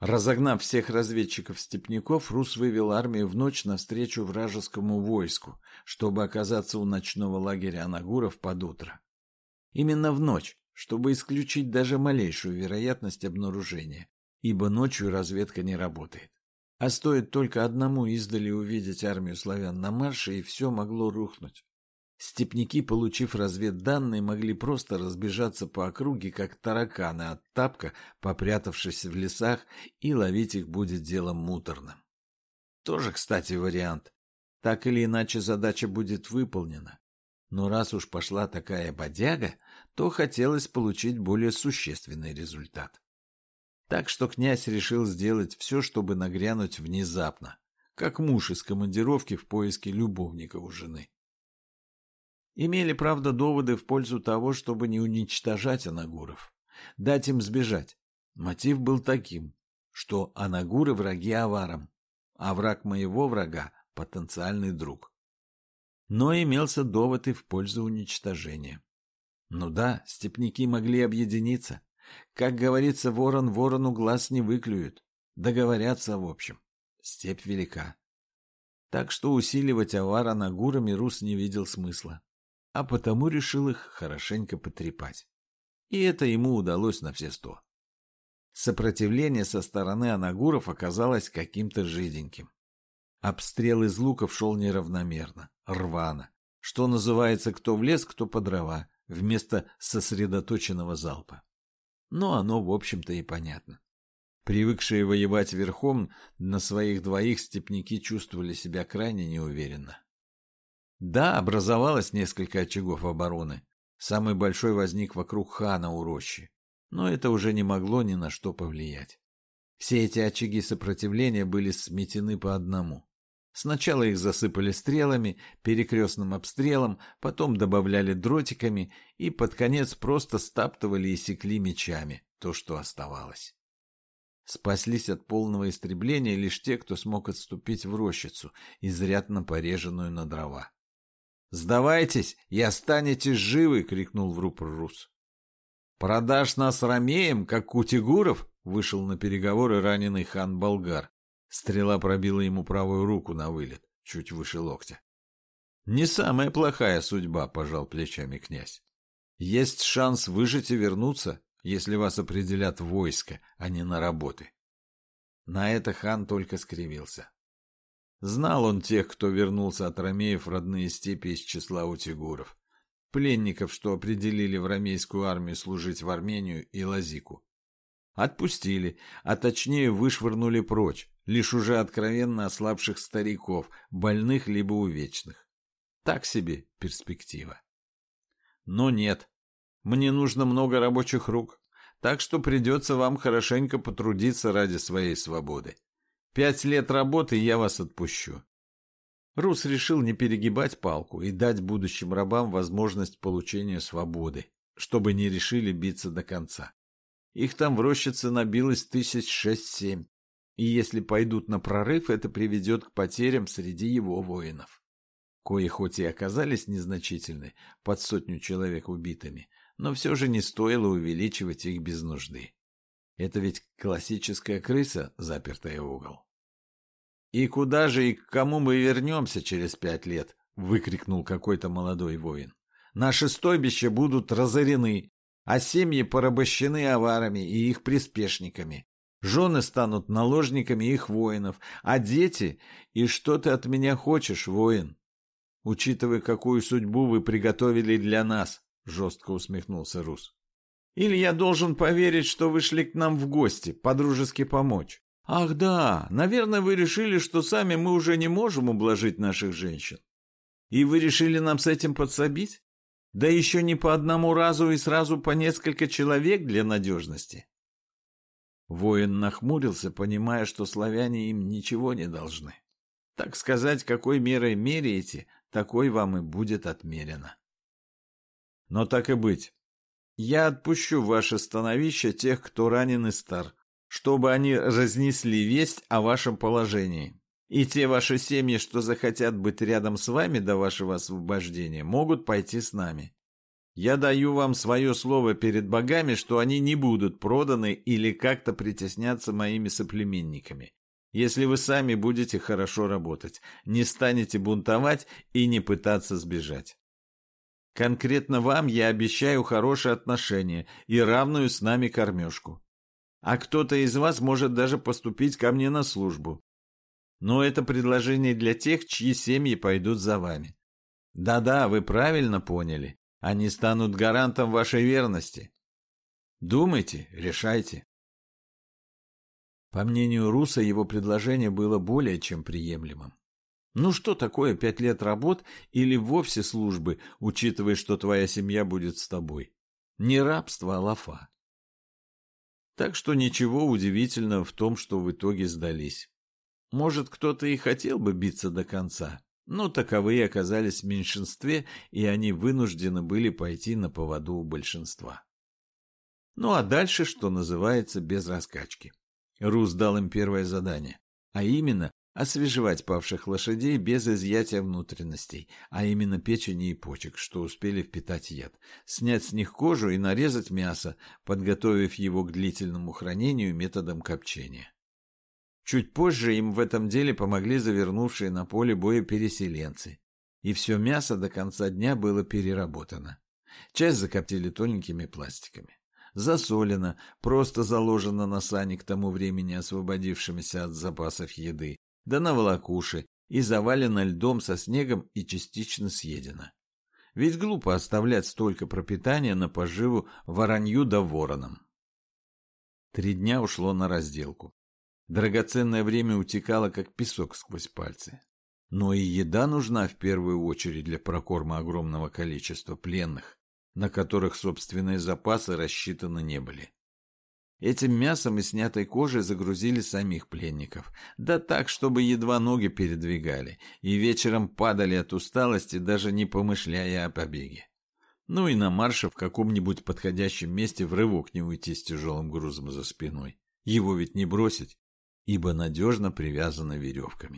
Разогнав всех разведчиков-степняков, Рус вывел армию в ночь навстречу вражескому войску, чтобы оказаться у ночного лагеря Анагуров под утро. Именно в ночь, чтобы исключить даже малейшую вероятность обнаружения, ибо ночью разведка не работает. А стоит только одному издали увидеть армию славян на марше, и все могло рухнуть. Степняки, получив разведданные, могли просто разбежаться по округе, как тараканы от тапка, попрятавшись в лесах, и ловить их будет делом муторным. Тоже, кстати, вариант. Так или иначе задача будет выполнена. Но раз уж пошла такая бодяга, то хотелось получить более существенный результат. Так что князь решил сделать все, чтобы нагрянуть внезапно, как муж из командировки в поиске любовника у жены. Имели, правда, доводы в пользу того, чтобы не уничтожать анагуров, дать им сбежать. Мотив был таким, что анагуры враги аварам, а враг моего врага — потенциальный друг. Но имелся довод и в пользу уничтожения. Ну да, степняки могли объединиться. Как говорится, ворон ворону глаз не выклюют. Договорятся, в общем. Степь велика. Так что усиливать авара нагурами Рус не видел смысла а потому решил их хорошенько потрепать. И это ему удалось на все сто. Сопротивление со стороны анагуров оказалось каким-то жиденьким. Обстрел из луков шел неравномерно, рвано, что называется кто в лес, кто по дрова, вместо сосредоточенного залпа. Но оно, в общем-то, и понятно. Привыкшие воевать верхом, на своих двоих степняки чувствовали себя крайне неуверенно. Да, образовалось несколько очагов обороны. Самый большой возник вокруг хана у рощи. Но это уже не могло ни на что повлиять. Все эти очаги сопротивления были сметены по одному. Сначала их засыпали стрелами, перекрестным обстрелом, потом добавляли дротиками и под конец просто стаптывали и секли мечами то, что оставалось. Спаслись от полного истребления лишь те, кто смог отступить в рощицу, изрядно пореженную на дрова. «Сдавайтесь и останетесь живы!» — крикнул в рупор Рус. «Продашь нас ромеем, как Кутигуров?» — вышел на переговоры раненый хан Болгар. Стрела пробила ему правую руку на вылет, чуть выше локтя. «Не самая плохая судьба», — пожал плечами князь. «Есть шанс выжить и вернуться, если вас определят в войско, а не на работы». На это хан только скривился. Знал он тех, кто вернулся от ромеев в родные степи из числа утигуров. Пленников, что определили в ромейскую армию служить в Армению и Лазику. Отпустили, а точнее вышвырнули прочь, лишь уже откровенно ослабших стариков, больных либо увечных. Так себе перспектива. Но нет, мне нужно много рабочих рук, так что придется вам хорошенько потрудиться ради своей свободы. Пять лет работы, я вас отпущу. Рус решил не перегибать палку и дать будущим рабам возможность получения свободы, чтобы не решили биться до конца. Их там в рощице набилось тысяч шесть-семь, и если пойдут на прорыв, это приведет к потерям среди его воинов. Кои хоть и оказались незначительны, под сотню человек убитыми, но все же не стоило увеличивать их без нужды. Это ведь классическая крыса, запертая в угол. «И куда же и к кому мы вернемся через пять лет?» — выкрикнул какой-то молодой воин. «Наши стойбища будут разорены, а семьи порабощены аварами и их приспешниками. Жены станут наложниками их воинов, а дети... И что ты от меня хочешь, воин? Учитывая, какую судьбу вы приготовили для нас, — жестко усмехнулся Рус. Или я должен поверить, что вы шли к нам в гости, подружески помочь? Ах да, наверное, вы решили, что сами мы уже не можем ублажить наших женщин. И вы решили нам с этим подсобить? Да еще не по одному разу и сразу по несколько человек для надежности. Воин нахмурился, понимая, что славяне им ничего не должны. Так сказать, какой мерой меряете, такой вам и будет отмерено. Но так и быть. Я отпущу ваше становище тех, кто ранен и стар, чтобы они разнесли весть о вашем положении. И те ваши семьи, что захотят быть рядом с вами до вашего освобождения, могут пойти с нами. Я даю вам свое слово перед богами, что они не будут проданы или как-то притесняться моими соплеменниками, если вы сами будете хорошо работать, не станете бунтовать и не пытаться сбежать. Конкретно вам я обещаю хорошие отношения и равную с нами кормежку. А кто-то из вас может даже поступить ко мне на службу. Но это предложение для тех, чьи семьи пойдут за вами. Да-да, вы правильно поняли. Они станут гарантом вашей верности. Думайте, решайте. По мнению Руса, его предложение было более чем приемлемым. Ну что такое пять лет работ или вовсе службы, учитывая, что твоя семья будет с тобой? Не рабство, а лафа. Так что ничего удивительного в том, что в итоге сдались. Может, кто-то и хотел бы биться до конца, но таковые оказались в меньшинстве, и они вынуждены были пойти на поводу у большинства. Ну а дальше, что называется, без раскачки. Рус дал им первое задание, а именно освежевать павших лошадей без изъятия внутренностей, а именно печени и почек, что успели впитать яд, снять с них кожу и нарезать мясо, подготовив его к длительному хранению методом копчения. Чуть позже им в этом деле помогли завернувшие на поле боя переселенцы. И все мясо до конца дня было переработано. Часть закоптили тоненькими пластиками. Засолено, просто заложено на сани к тому времени освободившимися от запасов еды, да на волокуши, и завалено льдом со снегом и частично съедено. Ведь глупо оставлять столько пропитания на поживу воронью да воронам. Три дня ушло на разделку. Драгоценное время утекало, как песок сквозь пальцы. Но и еда нужна в первую очередь для прокорма огромного количества пленных, на которых собственные запасы рассчитаны не были. Этим мясом и снятой кожей загрузили самих пленников, да так, чтобы едва ноги передвигали, и вечером падали от усталости, даже не помышляя о побеге. Ну и на марше в каком-нибудь подходящем месте в рывок не уйти с тяжелым грузом за спиной. Его ведь не бросить ибо надежно привязаны веревками.